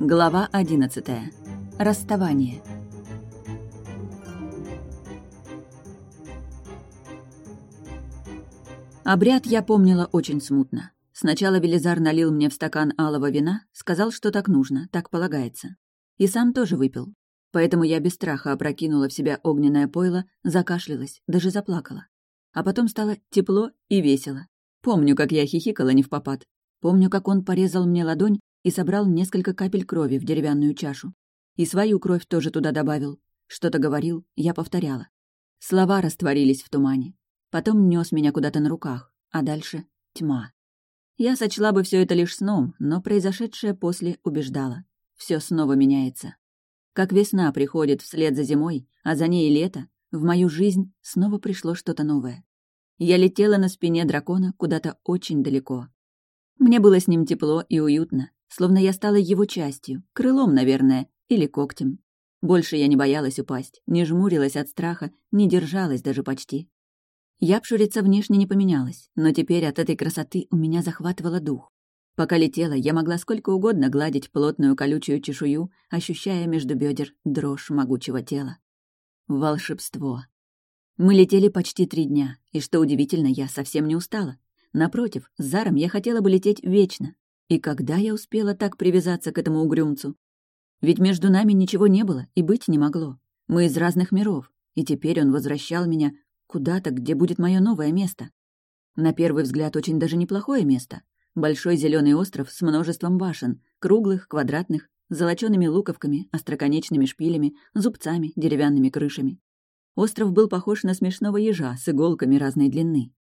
Глава одиннадцатая. Расставание. Обряд я помнила очень смутно. Сначала Велизар налил мне в стакан алого вина, сказал, что так нужно, так полагается. И сам тоже выпил. Поэтому я без страха опрокинула в себя огненное пойло, закашлялась, даже заплакала. А потом стало тепло и весело. Помню, как я хихикала не в попад. Помню, как он порезал мне ладонь и собрал несколько капель крови в деревянную чашу. И свою кровь тоже туда добавил. Что-то говорил, я повторяла. Слова растворились в тумане. Потом нес меня куда-то на руках, а дальше — тьма. Я сочла бы все это лишь сном, но произошедшее после убеждало. Все снова меняется. Как весна приходит вслед за зимой, а за ней лето, в мою жизнь снова пришло что-то новое. Я летела на спине дракона куда-то очень далеко. Мне было с ним тепло и уютно, словно я стала его частью, крылом, наверное, или когтем. Больше я не боялась упасть, не жмурилась от страха, не держалась даже почти. Япшурица внешне не поменялась, но теперь от этой красоты у меня захватывало дух. Пока летела, я могла сколько угодно гладить плотную колючую чешую, ощущая между бедер дрожь могучего тела. Волшебство. Мы летели почти три дня, и, что удивительно, я совсем не устала. Напротив, с Заром я хотела бы лететь вечно. И когда я успела так привязаться к этому угрюмцу? Ведь между нами ничего не было и быть не могло. Мы из разных миров, и теперь он возвращал меня Куда-то, где будет мое новое место. На первый взгляд очень даже неплохое место. Большой зеленый остров с множеством башен, круглых, квадратных, с луковками, остроконечными шпилями, зубцами, деревянными крышами. Остров был похож на смешного ежа с иголками разной длины.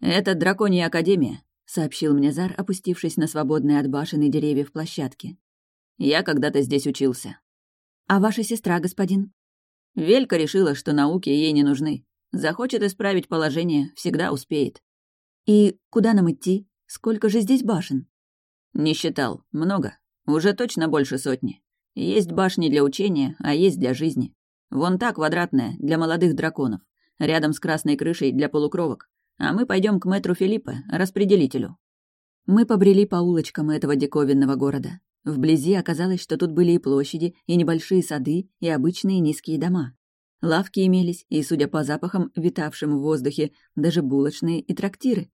«Это драконья академия», — сообщил мне Зар, опустившись на свободные от башен и деревьев площадки. «Я когда-то здесь учился». «А ваша сестра, господин?» Велька решила, что науки ей не нужны. Захочет исправить положение, всегда успеет. И куда нам идти? Сколько же здесь башен? Не считал. Много. Уже точно больше сотни. Есть башни для учения, а есть для жизни. Вон та квадратная, для молодых драконов. Рядом с красной крышей для полукровок. А мы пойдем к мэтру Филиппа, распределителю. Мы побрели по улочкам этого диковинного города. Вблизи оказалось, что тут были и площади, и небольшие сады, и обычные низкие дома. Лавки имелись, и, судя по запахам, витавшим в воздухе, даже булочные и трактиры.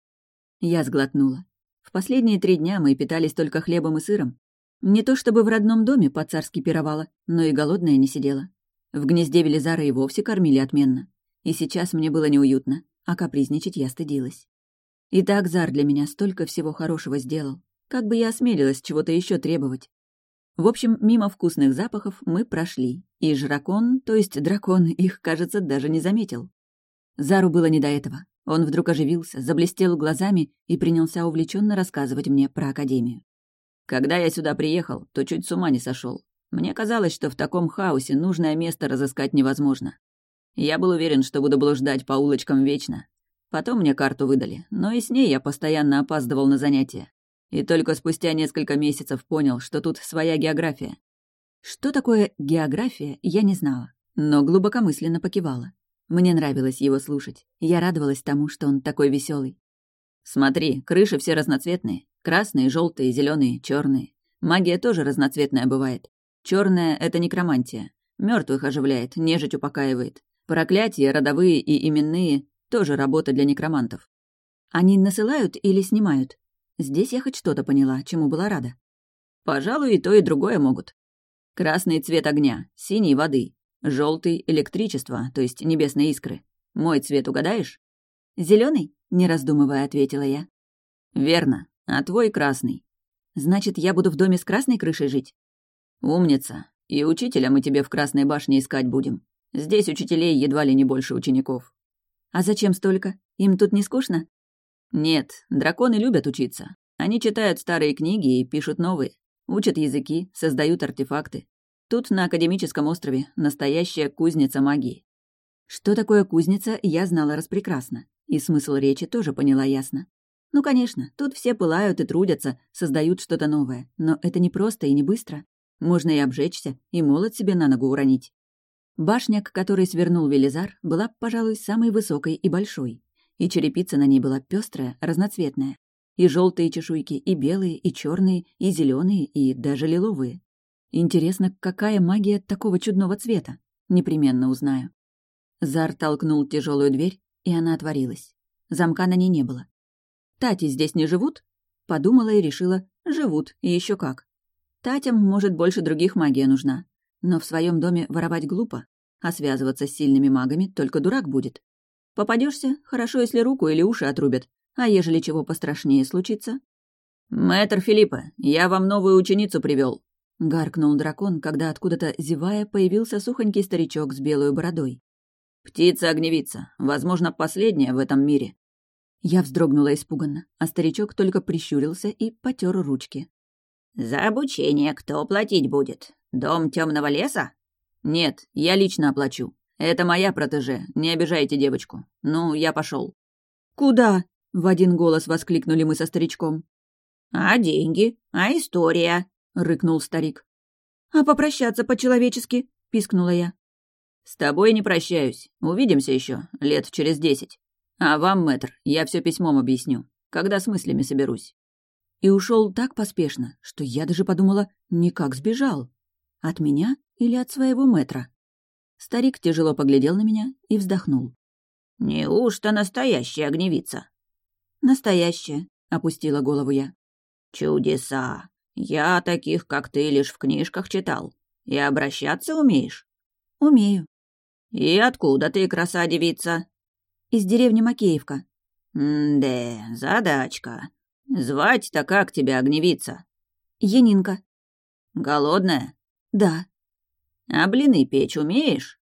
Я сглотнула. В последние три дня мы питались только хлебом и сыром. Не то чтобы в родном доме по-царски пировала, но и голодная не сидела. В гнезде Велизара и вовсе кормили отменно. И сейчас мне было неуютно, а капризничать я стыдилась. И так Зар для меня столько всего хорошего сделал. Как бы я осмелилась чего-то еще требовать? В общем, мимо вкусных запахов мы прошли, и жракон, то есть дракон, их, кажется, даже не заметил. Зару было не до этого. Он вдруг оживился, заблестел глазами и принялся увлеченно рассказывать мне про Академию. Когда я сюда приехал, то чуть с ума не сошел. Мне казалось, что в таком хаосе нужное место разыскать невозможно. Я был уверен, что буду блуждать по улочкам вечно. Потом мне карту выдали, но и с ней я постоянно опаздывал на занятия. И только спустя несколько месяцев понял, что тут своя география. Что такое география, я не знала, но глубокомысленно покивала. Мне нравилось его слушать. Я радовалась тому, что он такой веселый. Смотри, крыши все разноцветные. Красные, желтые, зеленые, черные. Магия тоже разноцветная бывает. Черная — это некромантия. Мертвых оживляет, нежить упокаивает. Проклятия, родовые и именные — тоже работа для некромантов. Они насылают или снимают? Здесь я хоть что-то поняла, чему была рада. Пожалуй, и то, и другое могут. Красный цвет огня, синий — воды, желтый — электричество, то есть небесные искры. Мой цвет угадаешь? Зеленый? не раздумывая, ответила я. Верно, а твой красный. Значит, я буду в доме с красной крышей жить? Умница. И учителя мы тебе в Красной башне искать будем. Здесь учителей едва ли не больше учеников. А зачем столько? Им тут не скучно? Нет, драконы любят учиться. Они читают старые книги и пишут новые. Учат языки, создают артефакты. Тут, на Академическом острове, настоящая кузница магии. Что такое кузница, я знала распрекрасно. И смысл речи тоже поняла ясно. Ну, конечно, тут все пылают и трудятся, создают что-то новое. Но это не просто и не быстро. Можно и обжечься, и молот себе на ногу уронить. Башня, к которой свернул Велизар, была, пожалуй, самой высокой и большой и черепица на ней была пестрая, разноцветная. И желтые чешуйки, и белые, и черные, и зеленые, и даже лиловые. Интересно, какая магия такого чудного цвета? Непременно узнаю. Зар толкнул тяжелую дверь, и она отворилась. Замка на ней не было. Тати здесь не живут? Подумала и решила, живут, и еще как. Татям, может, больше других магия нужна. Но в своем доме воровать глупо, а связываться с сильными магами только дурак будет. Попадешься, хорошо, если руку или уши отрубят, а ежели чего пострашнее случится? «Мэтр Филиппа, я вам новую ученицу привел, гаркнул дракон, когда откуда-то, зевая, появился сухонький старичок с белой бородой. «Птица-огневица, возможно, последняя в этом мире». Я вздрогнула испуганно, а старичок только прищурился и потер ручки. «За обучение кто платить будет? Дом темного леса?» «Нет, я лично оплачу. Это моя протеже, не обижайте девочку. Ну, я пошел. «Куда?» — в один голос воскликнули мы со старичком. «А деньги? А история?» — рыкнул старик. «А попрощаться по-человечески?» — пискнула я. «С тобой не прощаюсь. Увидимся еще лет через десять. А вам, мэтр, я все письмом объясню, когда с мыслями соберусь». И ушел так поспешно, что я даже подумала, никак сбежал. От меня или от своего мэтра? Старик тяжело поглядел на меня и вздохнул. «Неужто настоящая огневица?» «Настоящая», — опустила голову я. «Чудеса! Я таких, как ты, лишь в книжках читал. И обращаться умеешь?» «Умею». «И откуда ты, краса девица?» «Из деревни Макеевка». «М-да, задачка. Звать-то как тебя, огневица?» «Янинка». «Голодная?» «Да». «А блины печь умеешь?»